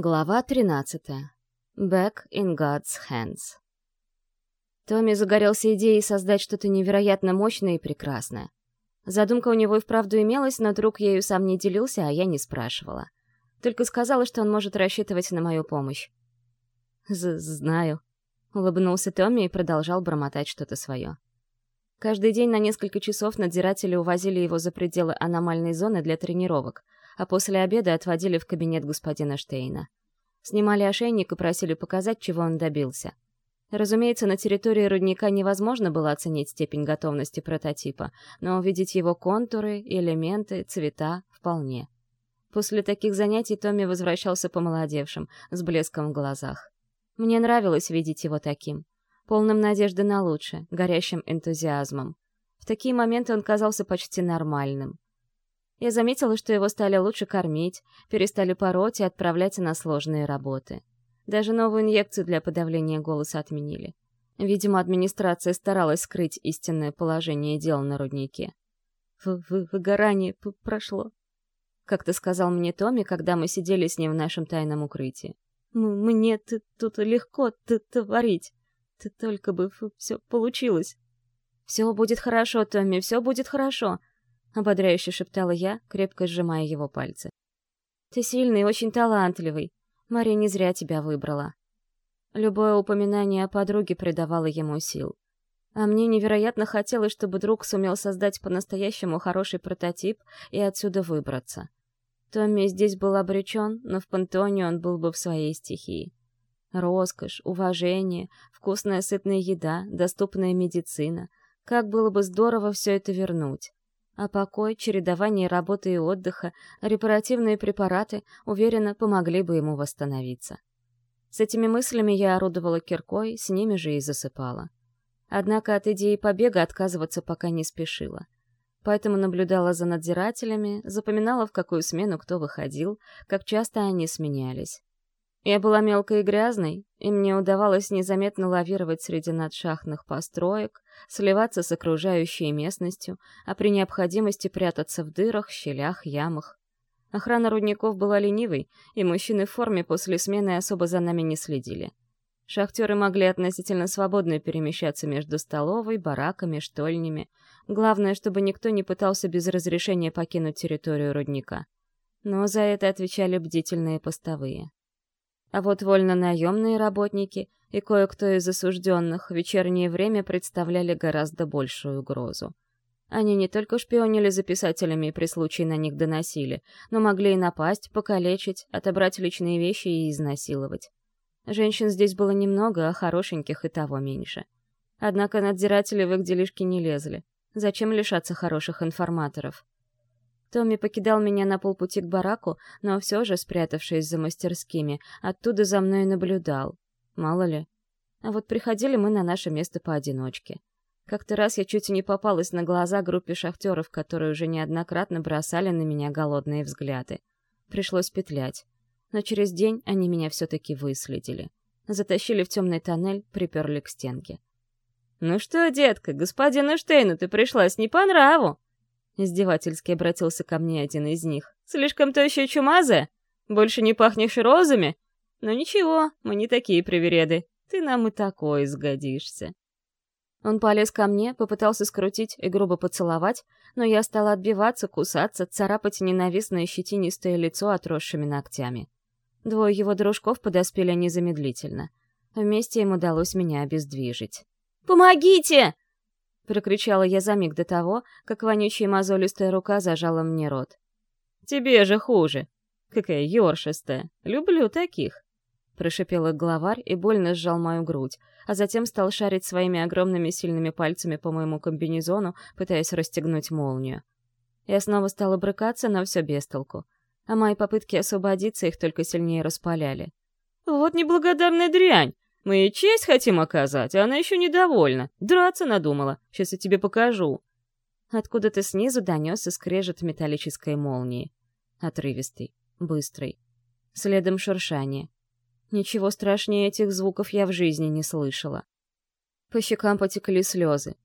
Глава 13. Back in God's hands. Томми загорелся идеей создать что-то невероятно мощное и прекрасное. Задумка у него и вправду имелась, но друг ею сам не делился, а я не спрашивала. Только сказала, что он может рассчитывать на мою помощь. «Знаю», — улыбнулся Томми и продолжал бормотать что-то свое. Каждый день на несколько часов надзиратели увозили его за пределы аномальной зоны для тренировок — а после обеда отводили в кабинет господина Штейна. Снимали ошейник и просили показать, чего он добился. Разумеется, на территории рудника невозможно было оценить степень готовности прототипа, но увидеть его контуры, элементы, цвета — вполне. После таких занятий Томми возвращался помолодевшим, с блеском в глазах. Мне нравилось видеть его таким, полным надежды на лучшее, горящим энтузиазмом. В такие моменты он казался почти нормальным. Я заметила, что его стали лучше кормить, перестали пороть и отправлять на сложные работы. Даже новую инъекцию для подавления голоса отменили. Видимо, администрация старалась скрыть истинное положение дел на руднике. В -вы «Выгорание прошло», — как-то сказал мне Томми, когда мы сидели с ним в нашем тайном укрытии. «Мне тут легко творить. Ты только бы все получилось». «Все будет хорошо, Томми, все будет хорошо», — ободряюще шептала я, крепко сжимая его пальцы. «Ты сильный и очень талантливый. Мария не зря тебя выбрала». Любое упоминание о подруге придавало ему сил. А мне невероятно хотелось, чтобы друг сумел создать по-настоящему хороший прототип и отсюда выбраться. Томми здесь был обречен, но в пантеоне он был бы в своей стихии. Роскошь, уважение, вкусная сытная еда, доступная медицина. Как было бы здорово все это вернуть. А покой, чередование работы и отдыха, репаративные препараты, уверенно, помогли бы ему восстановиться. С этими мыслями я орудовала киркой, с ними же и засыпала. Однако от идеи побега отказываться пока не спешила. Поэтому наблюдала за надзирателями, запоминала, в какую смену кто выходил, как часто они сменялись. Я была мелкой и грязной, и мне удавалось незаметно лавировать среди надшахтных построек, сливаться с окружающей местностью, а при необходимости прятаться в дырах, щелях, ямах. Охрана рудников была ленивой, и мужчины в форме после смены особо за нами не следили. Шахтеры могли относительно свободно перемещаться между столовой, бараками, штольнями. Главное, чтобы никто не пытался без разрешения покинуть территорию рудника. Но за это отвечали бдительные постовые. А вот вольно-наемные работники и кое-кто из осужденных в вечернее время представляли гораздо большую угрозу. Они не только шпионили за писателями и при случае на них доносили, но могли и напасть, покалечить, отобрать личные вещи и изнасиловать. Женщин здесь было немного, а хорошеньких и того меньше. Однако надзиратели в их делишки не лезли. Зачем лишаться хороших информаторов? Томми покидал меня на полпути к бараку, но все же, спрятавшись за мастерскими, оттуда за мной наблюдал. Мало ли. А вот приходили мы на наше место поодиночке. Как-то раз я чуть не попалась на глаза группе шахтеров, которые уже неоднократно бросали на меня голодные взгляды. Пришлось петлять. Но через день они меня все-таки выследили. Затащили в темный тоннель, приперли к стенке. «Ну что, детка, господину Штейну ты пришлась не по нраву!» Издевательски обратился ко мне один из них. «Слишком то еще чумазая? Больше не пахнешь розами? Но ничего, мы не такие привереды. Ты нам и такой сгодишься». Он полез ко мне, попытался скрутить и грубо поцеловать, но я стала отбиваться, кусаться, царапать ненавистное щетинистое лицо отросшими ногтями. Двое его дружков подоспели незамедлительно. Вместе им удалось меня обездвижить. «Помогите!» Прокричала я за миг до того, как вонючая мозолистая рука зажала мне рот. «Тебе же хуже! Какая ёршистая! Люблю таких!» Прошипел главарь и больно сжал мою грудь, а затем стал шарить своими огромными сильными пальцами по моему комбинезону, пытаясь расстегнуть молнию. Я снова стала брыкаться, но все без толку. А мои попытки освободиться их только сильнее распаляли. «Вот неблагодарная дрянь! Мы ей честь хотим оказать, а она еще недовольна. Драться надумала. Сейчас я тебе покажу. Откуда-то снизу донесся скрежет металлической молнии. Отрывистый, быстрый. Следом шуршание. Ничего страшнее этих звуков я в жизни не слышала. По щекам потекли слезы.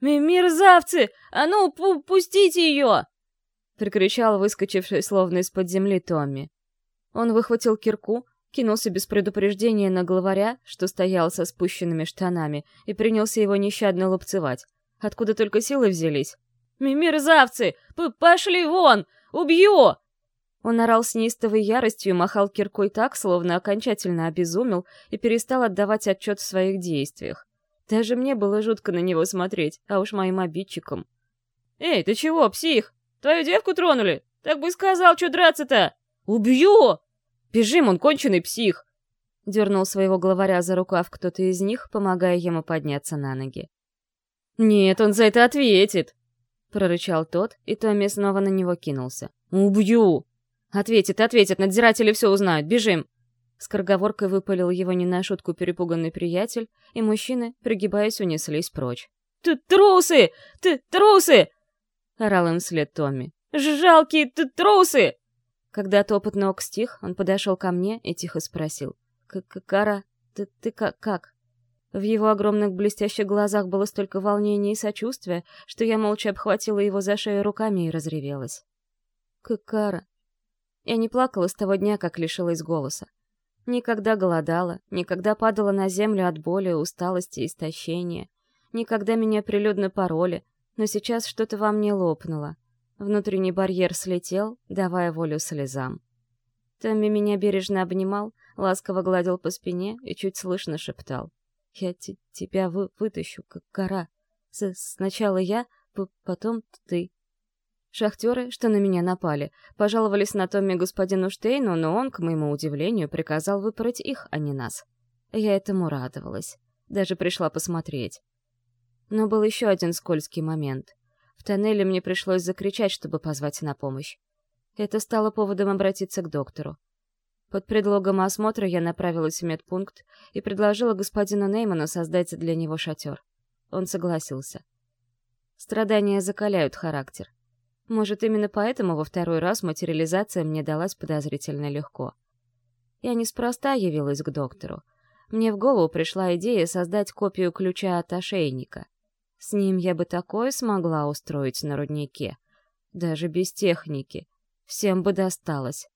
«Мерзавцы! А ну, пу пустите ее!» — прикричал выскочивший словно из-под земли Томми. Он выхватил кирку, кинулся без предупреждения на главаря, что стоял со спущенными штанами, и принялся его нещадно лупцевать. Откуда только силы взялись? «Мерзавцы! П Пошли вон! Убью!» Он орал с неистовой яростью махал киркой так, словно окончательно обезумел и перестал отдавать отчет в своих действиях. Даже мне было жутко на него смотреть, а уж моим обидчикам. «Эй, ты чего, псих? Твою девку тронули? Так бы и сказал, что драться-то! Убью!» «Бежим, он конченый псих!» Дернул своего главаря за рукав кто-то из них, помогая ему подняться на ноги. «Нет, он за это ответит!» Прорычал тот, и Томми снова на него кинулся. «Убью!» «Ответит, ответит, надзиратели все узнают, бежим!» Скороговоркой выпалил его не на шутку перепуганный приятель, и мужчины, пригибаясь, унеслись прочь. «Ты трусы! Ты трусы!» — орал им вслед Томми. «Жалкие ты трусы!» Когда топот ног стих, он подошел ко мне и тихо спросил. «Кара, ты, ты как, как?» В его огромных блестящих глазах было столько волнения и сочувствия, что я молча обхватила его за шею руками и разревелась. «Кара...» Я не плакала с того дня, как лишилась голоса. Никогда голодала, никогда падала на землю от боли, усталости и истощения. Никогда меня прилюдно пороли, но сейчас что-то во мне лопнуло. Внутренний барьер слетел, давая волю слезам. Томми меня бережно обнимал, ласково гладил по спине и чуть слышно шептал. «Я тебя вы вытащу, как кора. С сначала я, потом ты». Шахтеры, что на меня напали, пожаловались на Томми господину Штейну, но он, к моему удивлению, приказал выпороть их, а не нас. Я этому радовалась. Даже пришла посмотреть. Но был еще один скользкий момент — в тоннеле мне пришлось закричать, чтобы позвать на помощь. Это стало поводом обратиться к доктору. Под предлогом осмотра я направилась в медпункт и предложила господину Нейману создать для него шатер. Он согласился. Страдания закаляют характер. Может, именно поэтому во второй раз материализация мне далась подозрительно легко. Я неспроста явилась к доктору. Мне в голову пришла идея создать копию ключа от ошейника. С ним я бы такое смогла устроить на руднике. Даже без техники. Всем бы досталось.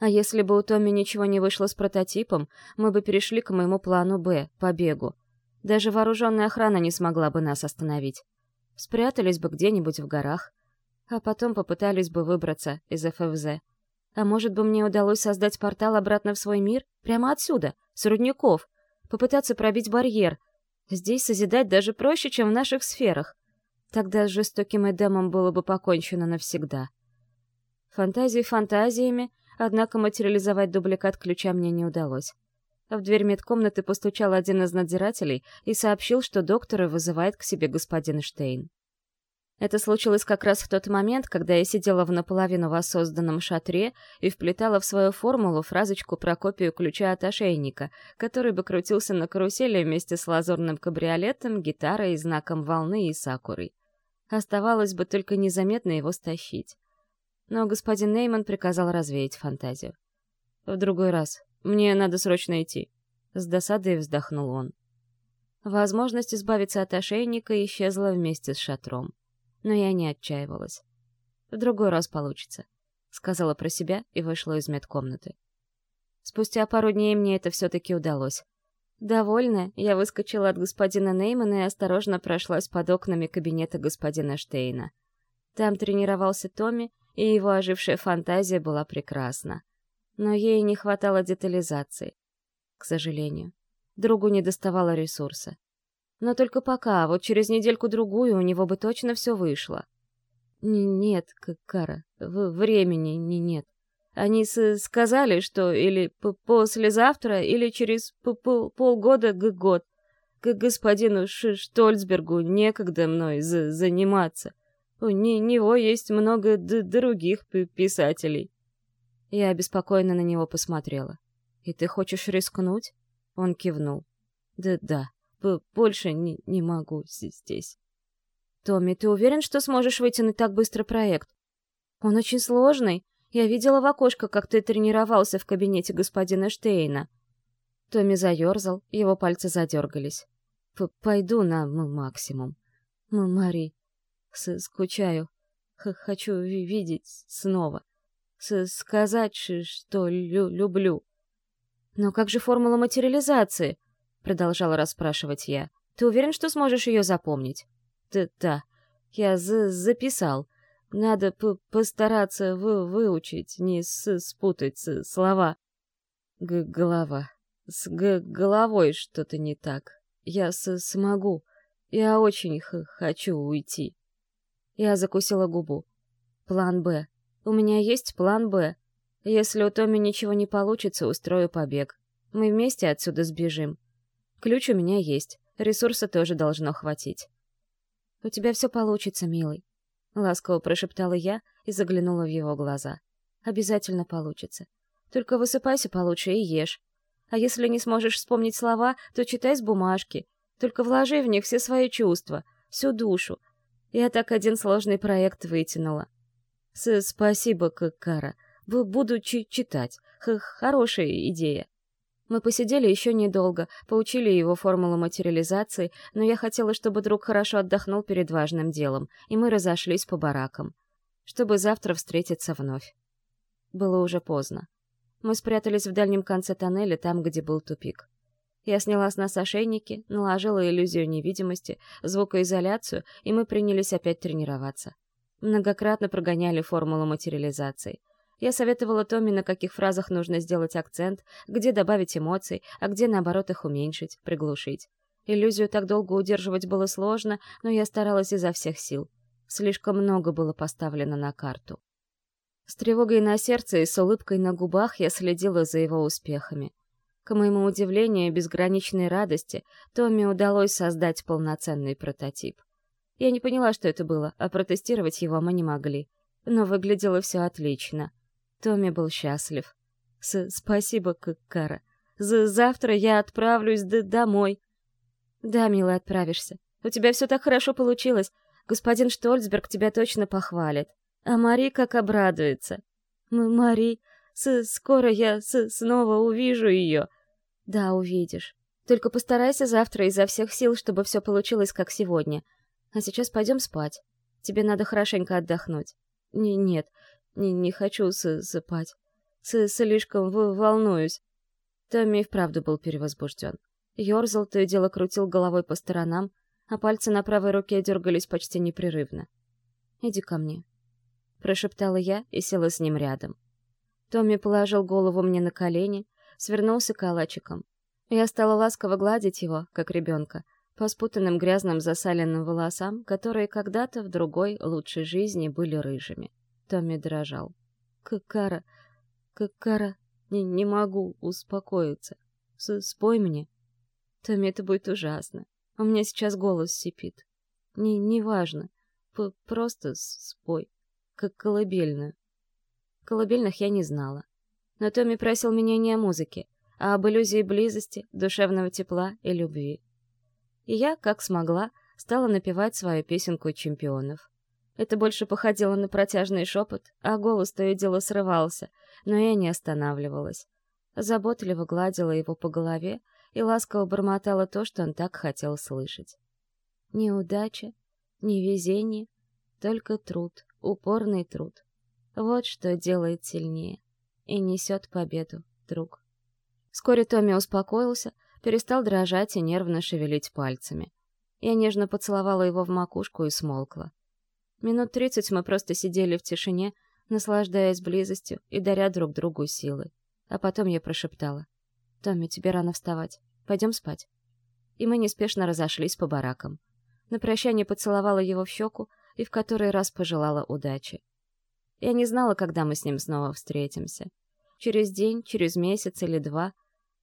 А если бы у Томми ничего не вышло с прототипом, мы бы перешли к моему плану «Б» — побегу. Даже вооруженная охрана не смогла бы нас остановить. Спрятались бы где-нибудь в горах, а потом попытались бы выбраться из ФФЗ. А может бы мне удалось создать портал обратно в свой мир? Прямо отсюда, с рудников. Попытаться пробить барьер, Здесь созидать даже проще, чем в наших сферах. Тогда с жестоким Эдемом было бы покончено навсегда. Фантазии фантазиями, однако материализовать дубликат ключа мне не удалось. В дверь медкомнаты постучал один из надзирателей и сообщил, что доктора вызывает к себе господин Штейн. Это случилось как раз в тот момент, когда я сидела в наполовину воссозданном шатре и вплетала в свою формулу фразочку про копию ключа от ошейника, который бы крутился на карусели вместе с лазурным кабриолетом, гитарой, знаком волны и сакурой. Оставалось бы только незаметно его стащить. Но господин Нейман приказал развеять фантазию. «В другой раз. Мне надо срочно идти». С досадой вздохнул он. Возможность избавиться от ошейника исчезла вместе с шатром но я не отчаивалась. В другой раз получится, сказала про себя и вышла из медкомнаты. Спустя пару дней мне это все-таки удалось. Довольная, я выскочила от господина Неймана и осторожно прошлась под окнами кабинета господина Штейна. Там тренировался Томми, и его ожившая фантазия была прекрасна. Но ей не хватало детализации. К сожалению, другу не доставало ресурса. Но только пока, вот через недельку-другую у него бы точно все вышло. Н нет, Кара, времени не нет. Они сказали, что или послезавтра, или через пол полгода к год. К господину Ш Штольцбергу некогда мной заниматься. У не него есть много других писателей. Я обеспокоенно на него посмотрела. «И ты хочешь рискнуть?» Он кивнул. «Да-да» больше не, не могу здесь. Томми, ты уверен, что сможешь вытянуть так быстро проект? Он очень сложный. Я видела в окошко, как ты тренировался в кабинете господина Штейна. Томми заерзал, его пальцы задергались. П Пойду на максимум. М Мари, с скучаю. Х хочу видеть снова. С сказать, что лю люблю. «Но как же формула материализации?» — продолжала расспрашивать я. «Ты уверен, что сможешь ее запомнить?» «Да, я записал. Надо постараться вы выучить, не с спутать с слова». Г «Голова. С г головой что-то не так. Я с смогу. Я очень хочу уйти». Я закусила губу. «План «Б». У меня есть план «Б». Если у Томми ничего не получится, устрою побег. Мы вместе отсюда сбежим. Ключ у меня есть, ресурса тоже должно хватить. «У тебя все получится, милый», — ласково прошептала я и заглянула в его глаза. «Обязательно получится. Только высыпайся получше и ешь. А если не сможешь вспомнить слова, то читай с бумажки. Только вложи в них все свои чувства, всю душу. Я так один сложный проект вытянула. С «Спасибо, Кара», Буду читать. Х хорошая идея. Мы посидели еще недолго, поучили его формулу материализации, но я хотела, чтобы друг хорошо отдохнул перед важным делом, и мы разошлись по баракам, чтобы завтра встретиться вновь. Было уже поздно. Мы спрятались в дальнем конце тоннеля, там, где был тупик. Я сняла с нас ошейники, наложила иллюзию невидимости, звукоизоляцию, и мы принялись опять тренироваться. Многократно прогоняли формулу материализации — я советовала Томми, на каких фразах нужно сделать акцент, где добавить эмоций, а где, наоборот, их уменьшить, приглушить. Иллюзию так долго удерживать было сложно, но я старалась изо всех сил. Слишком много было поставлено на карту. С тревогой на сердце и с улыбкой на губах я следила за его успехами. К моему удивлению и безграничной радости, Томми удалось создать полноценный прототип. Я не поняла, что это было, а протестировать его мы не могли. Но выглядело все отлично. Томми был счастлив. С «Спасибо, Кара. За завтра я отправлюсь домой». «Да, милый, отправишься. У тебя все так хорошо получилось. Господин Штольцберг тебя точно похвалит. А Мари как обрадуется. М Мари, с скоро я с снова увижу ее». «Да, увидишь. Только постарайся завтра изо всех сил, чтобы все получилось как сегодня. А сейчас пойдем спать. Тебе надо хорошенько отдохнуть». Не «Нет, не, не хочу засыпать. С слишком волнуюсь. Томми вправду был перевозбужден. Ёрзал, то и дело крутил головой по сторонам, а пальцы на правой руке дергались почти непрерывно. «Иди ко мне», — прошептала я и села с ним рядом. Томми положил голову мне на колени, свернулся калачиком. Я стала ласково гладить его, как ребенка, по спутанным грязным засаленным волосам, которые когда-то в другой, лучшей жизни были рыжими. Томми дрожал. «Какара, Какара, не, не могу успокоиться. С Спой мне». «Томми, это будет ужасно. У меня сейчас голос сипит. Не, неважно. П просто спой. Как колыбельную». Колыбельных я не знала. Но Томми просил меня не о музыке, а об иллюзии близости, душевного тепла и любви. И я, как смогла, стала напевать свою песенку чемпионов. Это больше походило на протяжный шепот, а голос то и дело срывался, но я не останавливалась. Заботливо гладила его по голове и ласково бормотала то, что он так хотел слышать. Неудача, невезение, только труд, упорный труд. Вот что делает сильнее и несет победу, друг. Вскоре Томми успокоился, перестал дрожать и нервно шевелить пальцами. Я нежно поцеловала его в макушку и смолкла. Минут тридцать мы просто сидели в тишине, наслаждаясь близостью и даря друг другу силы. А потом я прошептала. «Томми, тебе рано вставать. Пойдем спать». И мы неспешно разошлись по баракам. На прощание поцеловала его в щеку и в который раз пожелала удачи. Я не знала, когда мы с ним снова встретимся. Через день, через месяц или два,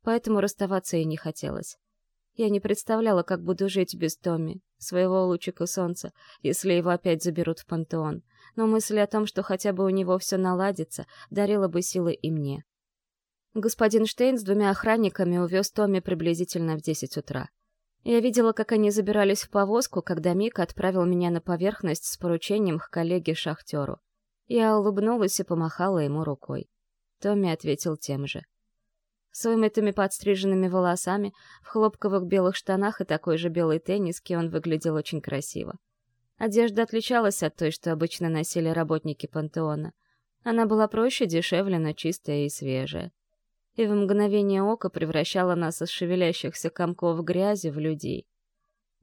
поэтому расставаться и не хотелось. Я не представляла, как буду жить без Томми, своего лучика солнца, если его опять заберут в пантеон. Но мысль о том, что хотя бы у него все наладится, дарила бы силы и мне. Господин Штейн с двумя охранниками увез Томми приблизительно в десять утра. Я видела, как они забирались в повозку, когда Мик отправил меня на поверхность с поручением к коллеге-шахтеру. Я улыбнулась и помахала ему рукой. Томми ответил тем же. С вымытыми подстриженными волосами, в хлопковых белых штанах и такой же белой тенниске он выглядел очень красиво. Одежда отличалась от той, что обычно носили работники пантеона. Она была проще, дешевле, но чистая и свежая. и в мгновение ока превращала нас из шевелящихся комков грязи в людей.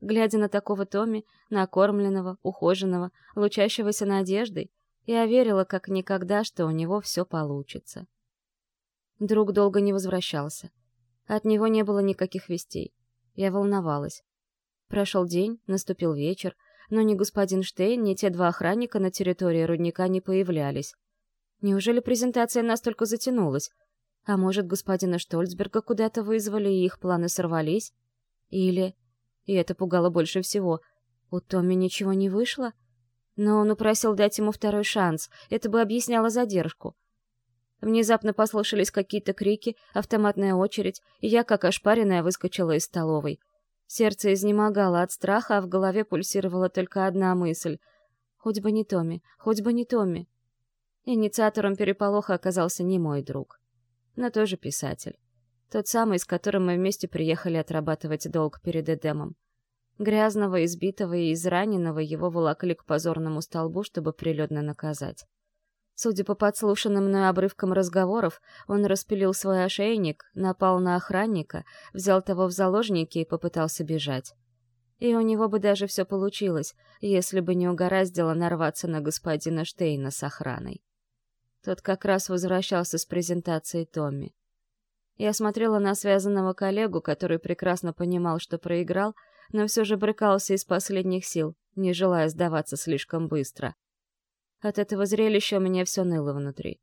Глядя на такого Томми, накормленного, ухоженного, лучащегося надеждой, я верила как никогда, что у него все получится. Друг долго не возвращался. От него не было никаких вестей. Я волновалась. Прошел день, наступил вечер, но ни господин Штейн, ни те два охранника на территории рудника не появлялись. Неужели презентация настолько затянулась? А может, господина Штольцберга куда-то вызвали, и их планы сорвались? Или... И это пугало больше всего. У Томми ничего не вышло? Но он упросил дать ему второй шанс. Это бы объясняло задержку. Внезапно послышались какие-то крики, автоматная очередь, и я, как ошпаренная, выскочила из столовой. Сердце изнемогало от страха, а в голове пульсировала только одна мысль. Хоть бы не Томми, хоть бы не Томми. Инициатором переполоха оказался не мой друг, но тоже писатель. Тот самый, с которым мы вместе приехали отрабатывать долг перед Эдемом. Грязного, избитого и израненного его волокли к позорному столбу, чтобы прилюдно наказать. Судя по подслушанным мной обрывкам разговоров, он распилил свой ошейник, напал на охранника, взял того в заложники и попытался бежать. И у него бы даже все получилось, если бы не угораздило нарваться на господина Штейна с охраной. Тот как раз возвращался с презентацией Томми. Я смотрела на связанного коллегу, который прекрасно понимал, что проиграл, но все же брыкался из последних сил, не желая сдаваться слишком быстро. От этого зрелища у меня все ныло внутри.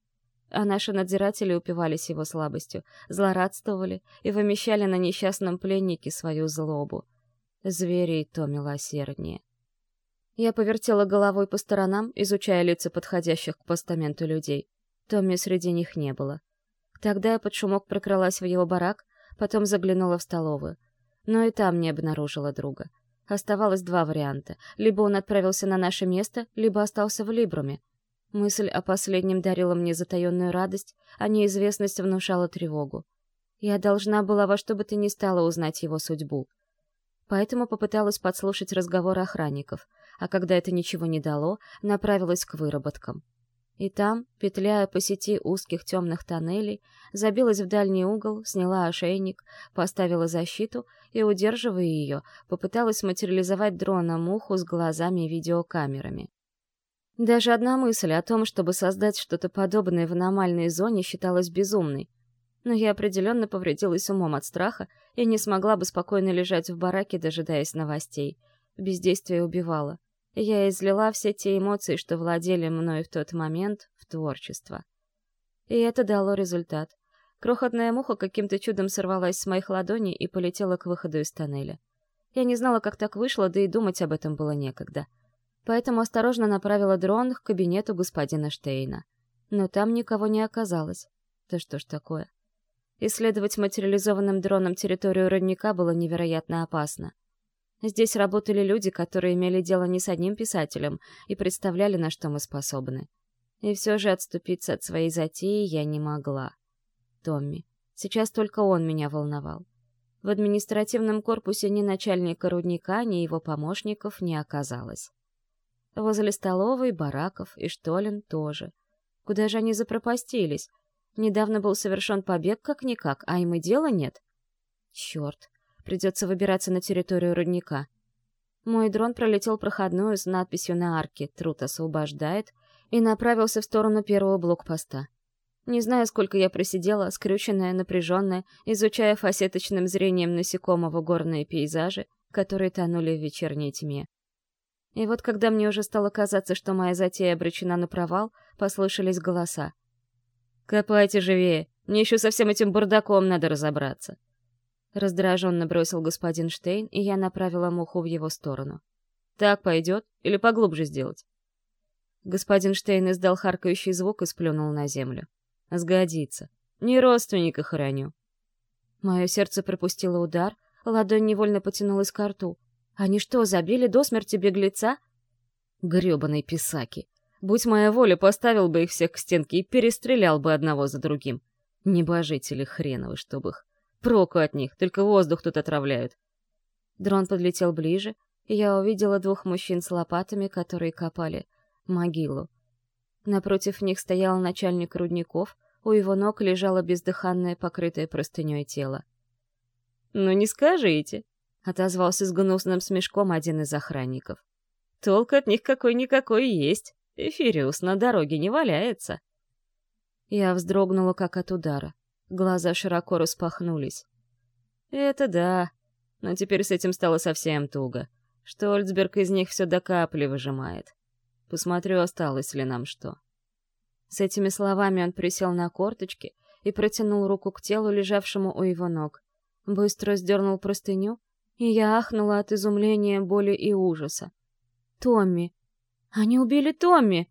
А наши надзиратели упивались его слабостью, злорадствовали и вымещали на несчастном пленнике свою злобу. Звери и то милосерднее. Я повертела головой по сторонам, изучая лица подходящих к постаменту людей. Томми среди них не было. Тогда я под шумок прокралась в его барак, потом заглянула в столовую. Но и там не обнаружила друга. Оставалось два варианта. Либо он отправился на наше место, либо остался в Либруме. Мысль о последнем дарила мне затаенную радость, а неизвестность внушала тревогу. Я должна была во что бы то ни стало узнать его судьбу. Поэтому попыталась подслушать разговор охранников, а когда это ничего не дало, направилась к выработкам. И там, петляя по сети узких темных тоннелей, забилась в дальний угол, сняла ошейник, поставила защиту и, удерживая ее, попыталась материализовать дрона-муху с глазами и видеокамерами. Даже одна мысль о том, чтобы создать что-то подобное в аномальной зоне, считалась безумной. Но я определенно повредилась умом от страха и не смогла бы спокойно лежать в бараке, дожидаясь новостей. Бездействие убивало я излила все те эмоции, что владели мной в тот момент, в творчество. И это дало результат. Крохотная муха каким-то чудом сорвалась с моих ладоней и полетела к выходу из тоннеля. Я не знала, как так вышло, да и думать об этом было некогда. Поэтому осторожно направила дрон к кабинету господина Штейна. Но там никого не оказалось. Да что ж такое? Исследовать материализованным дроном территорию родника было невероятно опасно. Здесь работали люди, которые имели дело не с одним писателем и представляли, на что мы способны. И все же отступиться от своей затеи я не могла. Томми. Сейчас только он меня волновал. В административном корпусе ни начальника рудника, ни его помощников не оказалось. Возле столовой, бараков и штолен тоже. Куда же они запропастились? Недавно был совершен побег как-никак, а им и дела нет. Черт, Придется выбираться на территорию рудника. Мой дрон пролетел проходную с надписью на арке «Труд освобождает» и направился в сторону первого блокпоста. Не знаю, сколько я просидела, скрюченная, напряженная, изучая фасеточным зрением насекомого горные пейзажи, которые тонули в вечерней тьме. И вот когда мне уже стало казаться, что моя затея обречена на провал, послышались голоса. «Копайте живее! Мне еще со всем этим бардаком надо разобраться!» Раздраженно бросил господин Штейн, и я направила муху в его сторону. «Так пойдет? Или поглубже сделать?» Господин Штейн издал харкающий звук и сплюнул на землю. «Сгодится. Не родственника хороню». Мое сердце пропустило удар, ладонь невольно потянулась к рту. «Они что, забили до смерти беглеца?» Грёбаные писаки! Будь моя воля, поставил бы их всех к стенке и перестрелял бы одного за другим. Небожители хреновы, чтоб их. Проку от них, только воздух тут отравляют. Дрон подлетел ближе, и я увидела двух мужчин с лопатами, которые копали могилу. Напротив них стоял начальник рудников, у его ног лежало бездыханное, покрытое простыней тело. «Ну не скажите», — отозвался с гнусным смешком один из охранников. «Толк от них какой-никакой есть. Эфириус на дороге не валяется». Я вздрогнула, как от удара. Глаза широко распахнулись. «Это да. Но теперь с этим стало совсем туго. Штольцберг из них все до капли выжимает. Посмотрю, осталось ли нам что». С этими словами он присел на корточки и протянул руку к телу, лежавшему у его ног. Быстро сдернул простыню, и я ахнула от изумления, боли и ужаса. «Томми! Они убили Томми!»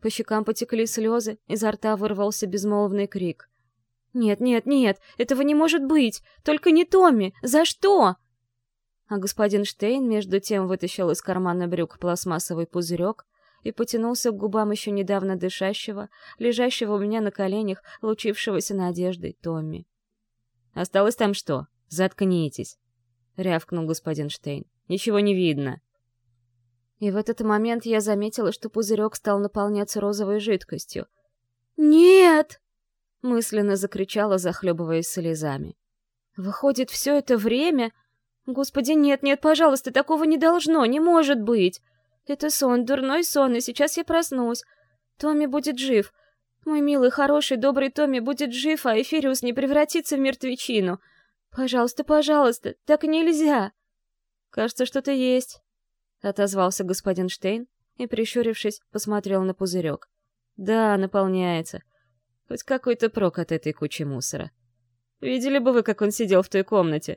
По щекам потекли слезы, изо рта вырвался безмолвный крик. «Нет, нет, нет, этого не может быть! Только не Томми! За что?» А господин Штейн между тем вытащил из кармана брюк пластмассовый пузырек и потянулся к губам еще недавно дышащего, лежащего у меня на коленях, лучившегося надеждой Томми. «Осталось там что? Заткнитесь!» — рявкнул господин Штейн. «Ничего не видно!» И в этот момент я заметила, что пузырек стал наполняться розовой жидкостью. «Нет!» — мысленно закричала, захлебываясь слезами. «Выходит, все это время...» «Господи, нет, нет, пожалуйста, такого не должно, не может быть!» «Это сон, дурной сон, и сейчас я проснусь. Томми будет жив. Мой милый, хороший, добрый Томми будет жив, а Эфириус не превратится в мертвечину. Пожалуйста, пожалуйста, так нельзя!» «Кажется, что-то есть», — отозвался господин Штейн и, прищурившись, посмотрел на пузырек. «Да, наполняется. Хоть какой-то прок от этой кучи мусора. Видели бы вы, как он сидел в той комнате.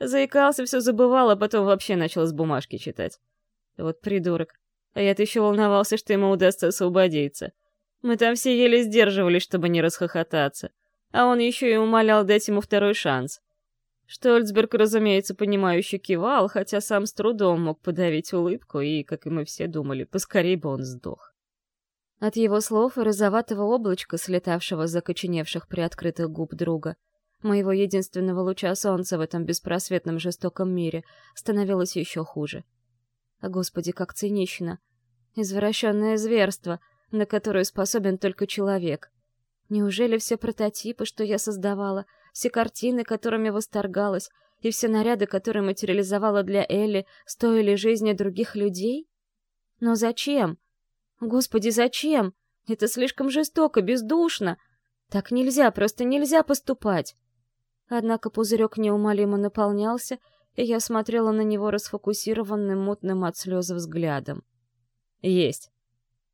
Заикался, все забывал, а потом вообще начал с бумажки читать. Вот придурок. А я-то еще волновался, что ему удастся освободиться. Мы там все еле сдерживались, чтобы не расхохотаться. А он еще и умолял дать ему второй шанс. Штольцберг, разумеется, понимающе кивал, хотя сам с трудом мог подавить улыбку, и, как и мы все думали, поскорей бы он сдох. От его слов и розоватого облачка, слетавшего с закоченевших приоткрытых губ друга, моего единственного луча солнца в этом беспросветном жестоком мире, становилось еще хуже. А господи, как цинично! Извращенное зверство, на которое способен только человек. Неужели все прототипы, что я создавала — все картины, которыми восторгалась, и все наряды, которые материализовала для Элли, стоили жизни других людей? Но зачем? Господи, зачем? Это слишком жестоко, бездушно. Так нельзя, просто нельзя поступать. Однако пузырек неумолимо наполнялся, и я смотрела на него расфокусированным, мутным от слез взглядом. «Есть!»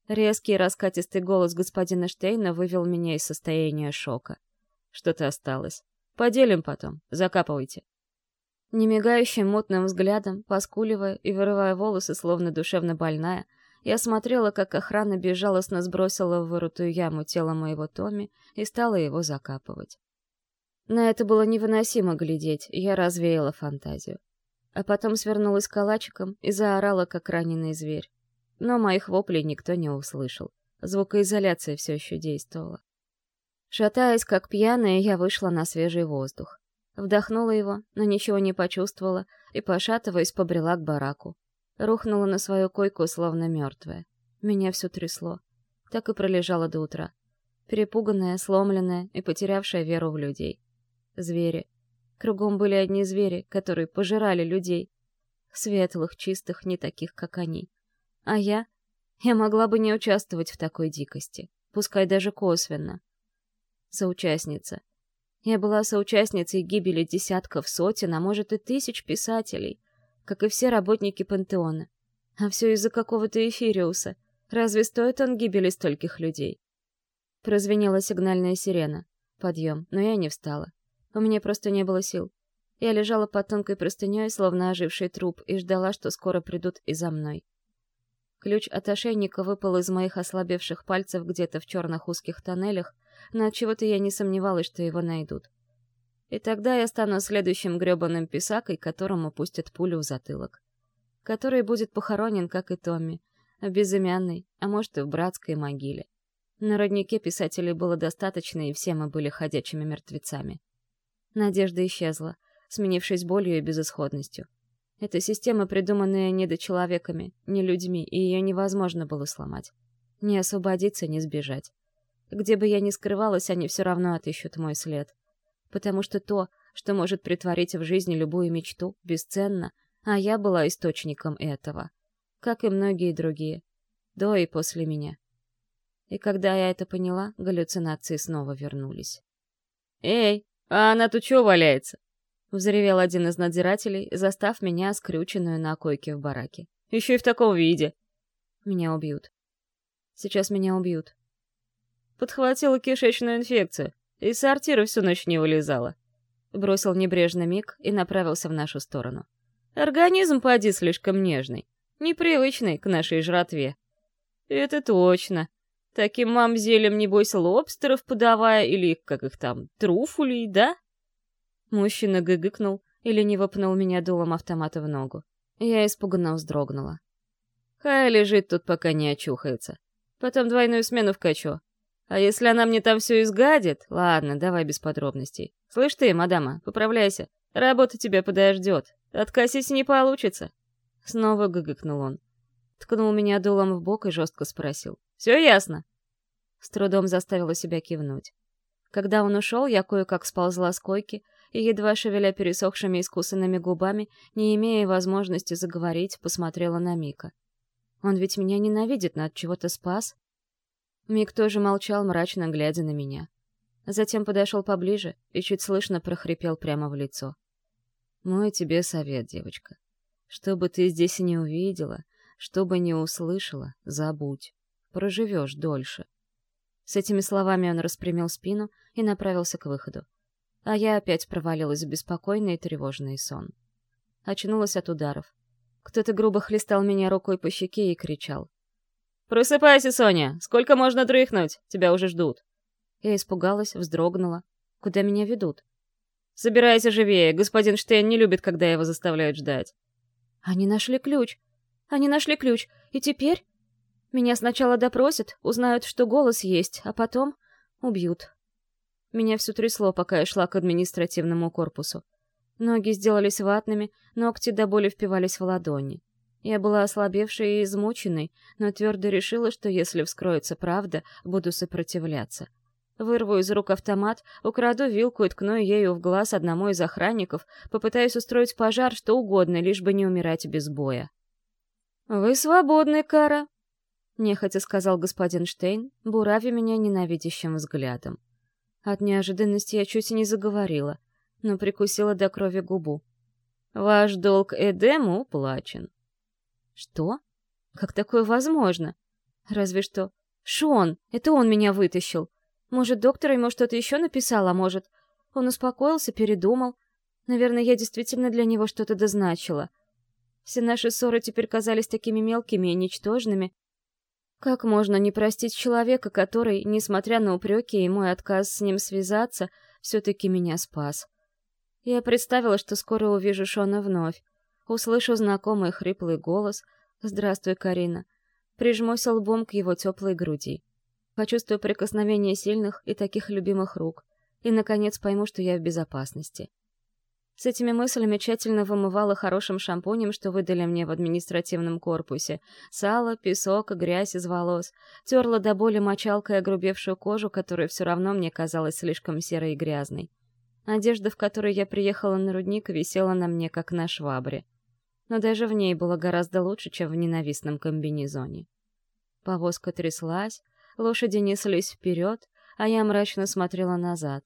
Резкий раскатистый голос господина Штейна вывел меня из состояния шока. Что-то осталось. Поделим потом. Закапывайте. Немигающим мутным взглядом, поскуливая и вырывая волосы, словно душевно больная, я смотрела, как охрана безжалостно сбросила в вырутую яму тело моего Томи и стала его закапывать. На это было невыносимо глядеть, я развеяла фантазию. А потом свернулась калачиком и заорала, как раненый зверь. Но моих воплей никто не услышал. Звукоизоляция все еще действовала. Шатаясь, как пьяная, я вышла на свежий воздух. Вдохнула его, но ничего не почувствовала, и, пошатываясь, побрела к бараку. Рухнула на свою койку, словно мертвая. Меня все трясло. Так и пролежала до утра. Перепуганная, сломленная и потерявшая веру в людей. Звери. Кругом были одни звери, которые пожирали людей. Светлых, чистых, не таких, как они. А я? Я могла бы не участвовать в такой дикости. Пускай даже косвенно соучастница. Я была соучастницей гибели десятков, сотен, а может и тысяч писателей, как и все работники пантеона. А все из-за какого-то Эфириуса. Разве стоит он гибели стольких людей? Прозвенела сигнальная сирена. Подъем, но я не встала. У меня просто не было сил. Я лежала под тонкой простыней, словно оживший труп, и ждала, что скоро придут и за мной. Ключ от ошейника выпал из моих ослабевших пальцев где-то в черных узких тоннелях, но от чего то я не сомневалась, что его найдут. И тогда я стану следующим грёбаным писакой, которому пустят пулю в затылок. Который будет похоронен, как и Томми, в безымянной, а может и в братской могиле. На роднике писателей было достаточно, и все мы были ходячими мертвецами. Надежда исчезла, сменившись болью и безысходностью. Эта система, придуманная недочеловеками, не людьми, и ее невозможно было сломать. Не освободиться, не сбежать. Где бы я ни скрывалась, они все равно отыщут мой след. Потому что то, что может притворить в жизни любую мечту, бесценно, а я была источником этого. Как и многие другие. До и после меня. И когда я это поняла, галлюцинации снова вернулись. «Эй, а она тут чего валяется?» — взревел один из надзирателей, застав меня скрюченную на койке в бараке. «Еще и в таком виде!» «Меня убьют. Сейчас меня убьют». Подхватила кишечную инфекцию. Из сортира всю ночь не вылезала. Бросил небрежно миг и направился в нашу сторону. Организм поди слишком нежный, непривычный к нашей жратве. Это точно. Таким мамзелем, небось, лобстеров подавая или, как их там, труфулей, да? Мужчина гыгыкнул и лениво пнул меня дулом автомата в ногу. Я испуганно вздрогнула. Хай лежит тут, пока не очухается. Потом двойную смену вкачу. А если она мне там все изгадит? Ладно, давай без подробностей. Слышь ты, мадама, поправляйся. Работа тебя подождет. Откосить не получится. Снова гыгыкнул он. Ткнул меня дулом в бок и жестко спросил. «Все ясно?» С трудом заставила себя кивнуть. Когда он ушел, я кое-как сползла с койки и, едва шевеля пересохшими искусанными губами, не имея возможности заговорить, посмотрела на Мика. Он ведь меня ненавидит, но от чего-то спас. Мик тоже молчал, мрачно глядя на меня. Затем подошел поближе и чуть слышно прохрипел прямо в лицо. «Мой тебе совет, девочка. Что бы ты здесь не увидела, что бы не услышала, забудь. Проживешь дольше». С этими словами он распрямил спину и направился к выходу. А я опять провалилась в беспокойный и тревожный сон. Очнулась от ударов. Кто-то грубо хлестал меня рукой по щеке и кричал. «Просыпайся, Соня! Сколько можно дрыхнуть? Тебя уже ждут!» Я испугалась, вздрогнула. Куда меня ведут? «Собирайся живее! Господин Штейн не любит, когда его заставляют ждать!» «Они нашли ключ! Они нашли ключ! И теперь...» «Меня сначала допросят, узнают, что голос есть, а потом убьют». Меня все трясло, пока я шла к административному корпусу. Ноги сделались ватными, ногти до боли впивались в ладони. Я была ослабевшей и измученной, но твердо решила, что если вскроется правда, буду сопротивляться. Вырву из рук автомат, украду вилку и ткну ею в глаз одному из охранников, попытаюсь устроить пожар, что угодно, лишь бы не умирать без боя. «Вы свободны, Кара», — нехотя сказал господин Штейн, бурави меня ненавидящим взглядом. От неожиданности я чуть не заговорила, но прикусила до крови губу. «Ваш долг Эдему уплачен». Что? Как такое возможно? Разве что... Шон! Это он меня вытащил. Может, доктор ему что-то еще написал, а может... Он успокоился, передумал. Наверное, я действительно для него что-то дозначила. Все наши ссоры теперь казались такими мелкими и ничтожными. Как можно не простить человека, который, несмотря на упреки и мой отказ с ним связаться, все-таки меня спас? Я представила, что скоро увижу Шона вновь. Услышу знакомый хриплый голос «Здравствуй, Карина». Прижмусь лбом к его теплой груди. Почувствую прикосновение сильных и таких любимых рук. И, наконец, пойму, что я в безопасности. С этими мыслями тщательно вымывала хорошим шампунем, что выдали мне в административном корпусе. Сало, песок, грязь из волос. Терла до боли мочалкой огрубевшую кожу, которая все равно мне казалась слишком серой и грязной. Одежда, в которой я приехала на рудник, висела на мне, как на швабре но даже в ней было гораздо лучше, чем в ненавистном комбинезоне. Повозка тряслась, лошади неслись вперед, а я мрачно смотрела назад.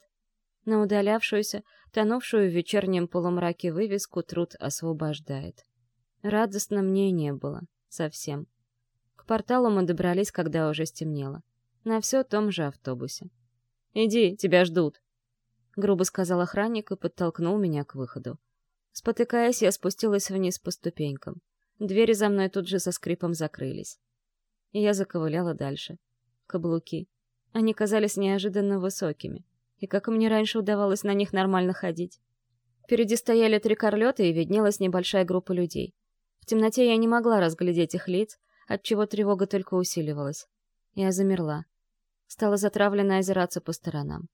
На удалявшуюся, тонувшую в вечернем полумраке вывеску «Труд освобождает». Радостно мне не было. Совсем. К порталу мы добрались, когда уже стемнело. На все том же автобусе. «Иди, тебя ждут», — грубо сказал охранник и подтолкнул меня к выходу. Спотыкаясь, я спустилась вниз по ступенькам. Двери за мной тут же со скрипом закрылись. И я заковыляла дальше. Каблуки. Они казались неожиданно высокими. И как мне раньше удавалось на них нормально ходить? Впереди стояли три корлета, и виднелась небольшая группа людей. В темноте я не могла разглядеть их лиц, отчего тревога только усиливалась. Я замерла. Стала затравленно озираться по сторонам.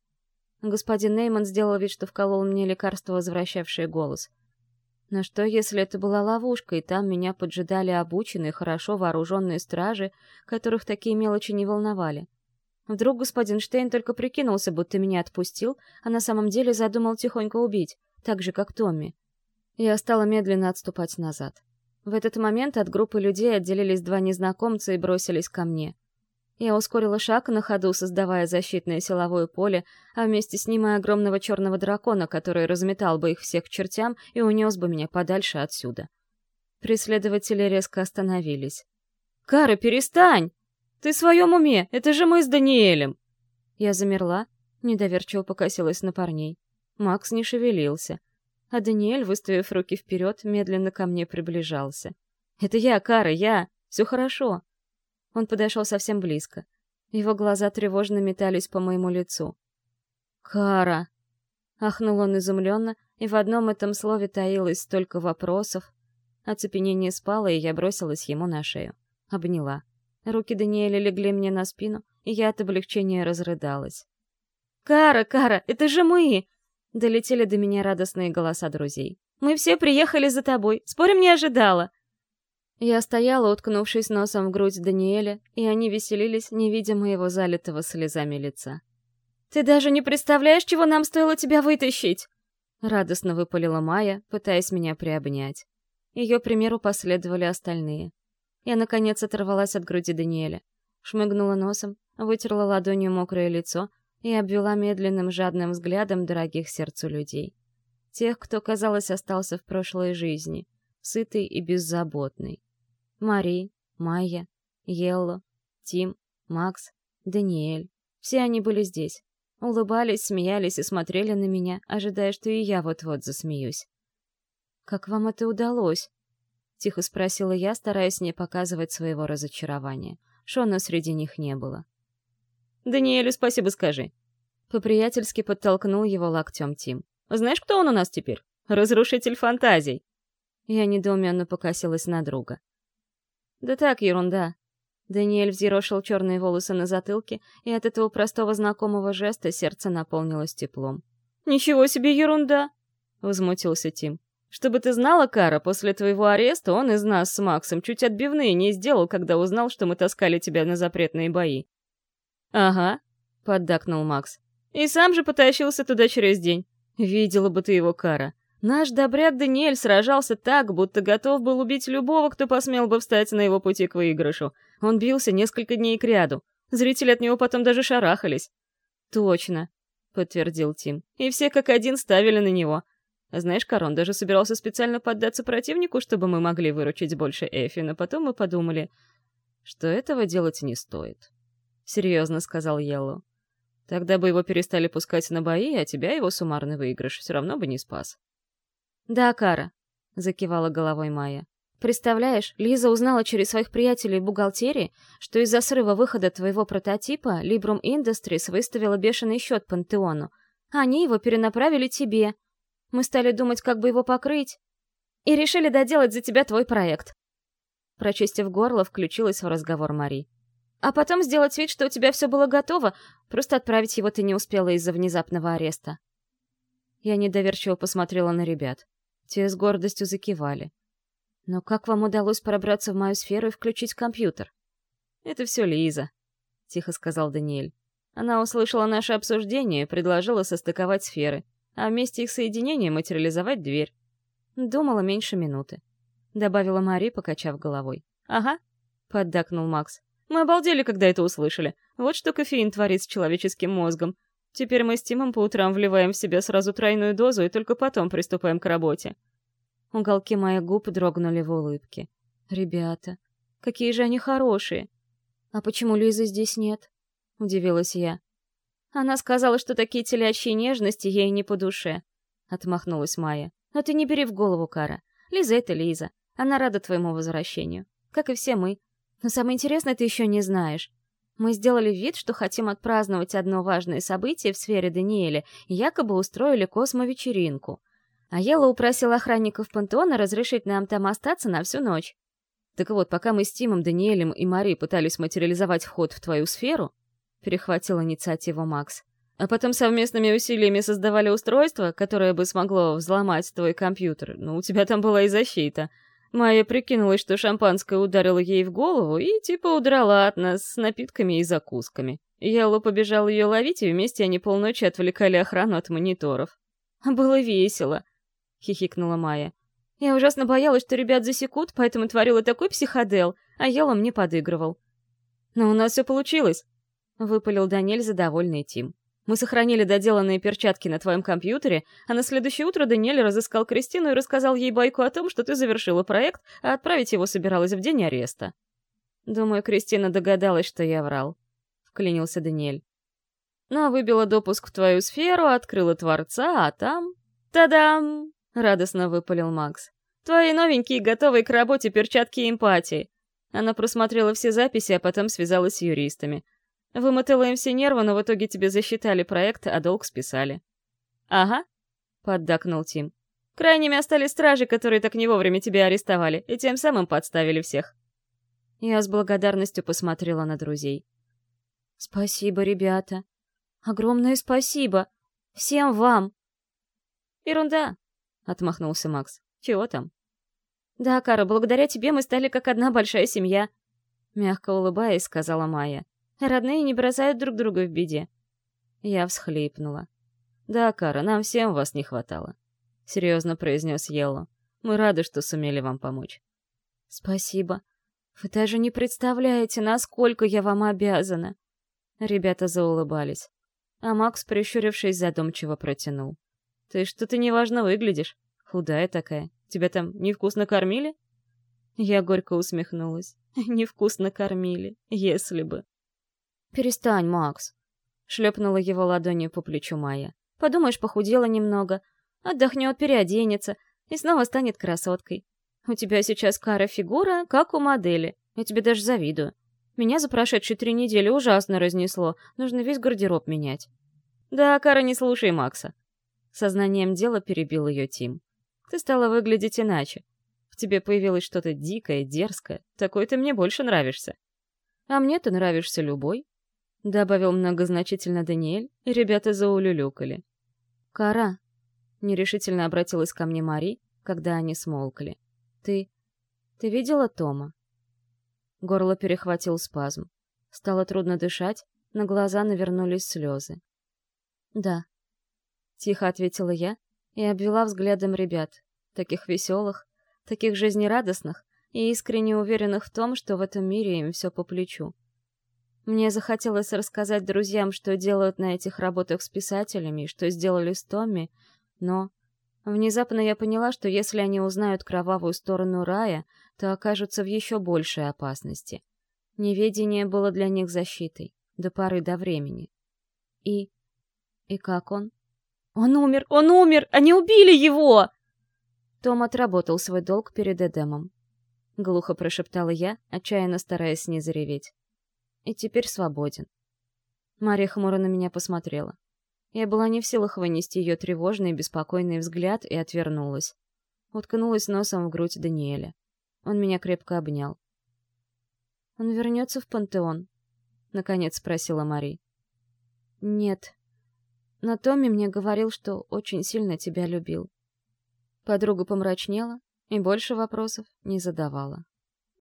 Господин Нейман сделал вид, что вколол мне лекарство, возвращавшее голос. Но что, если это была ловушка, и там меня поджидали обученные, хорошо вооруженные стражи, которых такие мелочи не волновали? Вдруг господин Штейн только прикинулся, будто меня отпустил, а на самом деле задумал тихонько убить, так же, как Томми. Я стала медленно отступать назад. В этот момент от группы людей отделились два незнакомца и бросились ко мне. Я ускорила шаг на ходу, создавая защитное силовое поле, а вместе с ним и огромного черного дракона, который разметал бы их всех к чертям и унес бы меня подальше отсюда. Преследователи резко остановились. «Кара, перестань! Ты в своем уме? Это же мы с Даниэлем!» Я замерла, недоверчиво покосилась на парней. Макс не шевелился, а Даниэль, выставив руки вперед, медленно ко мне приближался. «Это я, Кара, я! Все хорошо!» Он подошел совсем близко. Его глаза тревожно метались по моему лицу. «Кара!» Ахнул он изумленно, и в одном этом слове таилось столько вопросов. Оцепенение спало, и я бросилась ему на шею. Обняла. Руки Даниэля легли мне на спину, и я от облегчения разрыдалась. «Кара, Кара, это же мы!» Долетели до меня радостные голоса друзей. «Мы все приехали за тобой. Спорим, не ожидала!» Я стояла, уткнувшись носом в грудь Даниэля, и они веселились, не видя моего залитого слезами лица. «Ты даже не представляешь, чего нам стоило тебя вытащить!» Радостно выпалила Майя, пытаясь меня приобнять. Ее примеру последовали остальные. Я, наконец, оторвалась от груди Даниэля, шмыгнула носом, вытерла ладонью мокрое лицо и обвела медленным жадным взглядом дорогих сердцу людей. Тех, кто, казалось, остался в прошлой жизни, сытый и беззаботный. Мари, Майя, Елло, Тим, Макс, Даниэль. Все они были здесь. Улыбались, смеялись и смотрели на меня, ожидая, что и я вот-вот засмеюсь. «Как вам это удалось?» — тихо спросила я, стараясь не показывать своего разочарования. Шона среди них не было. «Даниэлю спасибо скажи». По-приятельски подтолкнул его локтем Тим. «Знаешь, кто он у нас теперь? Разрушитель фантазий». Я недоуменно покосилась на друга. Да так, ерунда. Даниэль взъерошил черные волосы на затылке, и от этого простого знакомого жеста сердце наполнилось теплом. «Ничего себе ерунда!» — возмутился Тим. «Чтобы ты знала, Кара, после твоего ареста он из нас с Максом чуть отбивные не сделал, когда узнал, что мы таскали тебя на запретные бои». «Ага», — поддакнул Макс. «И сам же потащился туда через день. Видела бы ты его, Кара. Наш добряк Даниэль сражался так, будто готов был убить любого, кто посмел бы встать на его пути к выигрышу. Он бился несколько дней кряду. Зрители от него потом даже шарахались. «Точно», — подтвердил Тим. «И все как один ставили на него. Знаешь, Корон даже собирался специально поддаться противнику, чтобы мы могли выручить больше Эфи, но потом мы подумали, что этого делать не стоит». Серьезно сказал Йеллоу. Тогда бы его перестали пускать на бои, а тебя его суммарный выигрыш все равно бы не спас. «Да, Кара», — закивала головой Майя. «Представляешь, Лиза узнала через своих приятелей бухгалтерии, что из-за срыва выхода твоего прототипа Librum Industries выставила бешеный счет Пантеону. Они его перенаправили тебе. Мы стали думать, как бы его покрыть. И решили доделать за тебя твой проект». Прочистив горло, включилась в разговор Мари. «А потом сделать вид, что у тебя все было готово, просто отправить его ты не успела из-за внезапного ареста». Я недоверчиво посмотрела на ребят. Те с гордостью закивали. «Но как вам удалось пробраться в мою сферу и включить компьютер?» «Это все Лиза», — тихо сказал Даниэль. Она услышала наше обсуждение и предложила состыковать сферы, а вместе их соединения материализовать дверь. Думала меньше минуты. Добавила Мари, покачав головой. «Ага», — поддакнул Макс. «Мы обалдели, когда это услышали. Вот что кофеин творит с человеческим мозгом. Теперь мы с Тимом по утрам вливаем в себя сразу тройную дозу и только потом приступаем к работе. Уголки моих губ дрогнули в улыбке. Ребята, какие же они хорошие. А почему Лизы здесь нет? Удивилась я. Она сказала, что такие телячьи нежности ей не по душе. Отмахнулась Майя. Но ты не бери в голову, Кара. Лиза — это Лиза. Она рада твоему возвращению. Как и все мы. Но самое интересное ты еще не знаешь. Мы сделали вид, что хотим отпраздновать одно важное событие в сфере Даниэля и якобы устроили космовечеринку. А Ела упросила охранников пантеона разрешить нам там остаться на всю ночь. Так вот, пока мы с Тимом, Даниэлем и Мари пытались материализовать вход в твою сферу, перехватил инициативу Макс, а потом совместными усилиями создавали устройство, которое бы смогло взломать твой компьютер, ну, у тебя там была и защита — Майя прикинула, что шампанское ударило ей в голову и типа удрала от нас с напитками и закусками. Ялло побежал ее ловить, и вместе они полночи отвлекали охрану от мониторов. «Было весело», — хихикнула Майя. «Я ужасно боялась, что ребят засекут, поэтому творила такой психодел, а Ялло мне подыгрывал». «Но у нас все получилось», — выпалил Даниэль задовольный Тим. «Мы сохранили доделанные перчатки на твоем компьютере, а на следующее утро Даниэль разыскал Кристину и рассказал ей байку о том, что ты завершила проект, а отправить его собиралась в день ареста». Думаю, Кристина догадалась, что я врал вклинился Даниэль. Но выбила допуск в твою сферу, открыла Творца, а там... Та-дам! Радостно выпалил Макс. Твои новенькие, готовые к работе перчатки эмпатии. Она просмотрела все записи, а потом связалась с юристами. Вымотала им все нервы, но в итоге тебе засчитали проект, а долг списали. «Ага», — поддакнул Тим. «Крайними остались стражи, которые так не вовремя тебя арестовали, и тем самым подставили всех». Я с благодарностью посмотрела на друзей. «Спасибо, ребята. Огромное спасибо. Всем вам!» «Ерунда!» — отмахнулся Макс. «Чего там?» «Да, Кара, благодаря тебе мы стали как одна большая семья», — мягко улыбаясь, сказала Майя. «Родные не бросают друг друга в беде». Я всхлипнула. «Да, Кара, нам всем вас не хватало», — серьезно произнес Йелло. «Мы рады, что сумели вам помочь». «Спасибо. Вы даже не представляете, насколько я вам обязана», Ребята заулыбались. А Макс, прищурившись, задумчиво протянул. «Ты что-то неважно выглядишь. Худая такая. Тебя там невкусно кормили?» Я горько усмехнулась. «Невкусно кормили, если бы». «Перестань, Макс!» Шлепнула его ладонью по плечу Майя. «Подумаешь, похудела немного. Отдохнет, переоденется и снова станет красоткой. У тебя сейчас кара фигура, как у модели. Я тебе даже завидую. Меня за прошедшие три недели ужасно разнесло. Нужно весь гардероб менять. Да, Кара, не слушай Макса. Сознанием дела перебил ее Тим. Ты стала выглядеть иначе. В тебе появилось что-то дикое, дерзкое. Такой ты мне больше нравишься. А мне ты нравишься любой. Добавил многозначительно Даниэль, и ребята заулюлюкали. «Кара», — нерешительно обратилась ко мне Мари, когда они смолкли. «Ты... ты видела Тома?» Горло перехватил спазм. Стало трудно дышать, на глаза навернулись слезы. «Да», — тихо ответила я и обвела взглядом ребят, таких веселых, таких жизнерадостных и искренне уверенных в том, что в этом мире им все по плечу. Мне захотелось рассказать друзьям, что делают на этих работах с писателями и что сделали с Томми, но внезапно я поняла, что если они узнают кровавую сторону рая, то окажутся в еще большей опасности. Неведение было для них защитой, до поры до времени. И... и как он? «Он умер! Он умер! Они убили его!» Том отработал свой долг перед Эдемом. Глухо прошептала я, отчаянно стараясь не зареветь. И теперь свободен. Мария хмуро на меня посмотрела. Я была не в силах вынести ее тревожный и беспокойный взгляд и отвернулась. Уткнулась носом в грудь Даниэля. Он меня крепко обнял. «Он вернется в пантеон?» — наконец спросила Мари. «Нет. Но Томми мне говорил, что очень сильно тебя любил». Подруга помрачнела и больше вопросов не задавала.